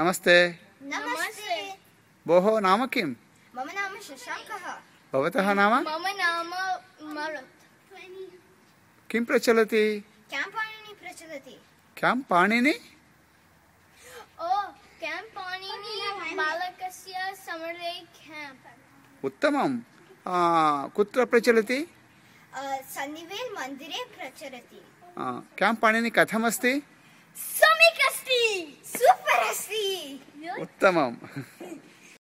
नमस्ते। नमस्ते। भोः नाम किं मम नाम शशाङ्कः। भवतः नाम? मम नाम किं प्रचलति? प्रचलति। क्यां पाणिनि ओ बालकस्य समरे क्याम्प्। उत्तमं आ, कुत्र प्रचलति? सन्निवेल् मन्दिरे प्रचलति। आ, क्यां पाणिनि कथमस्ति? उत्तमम्।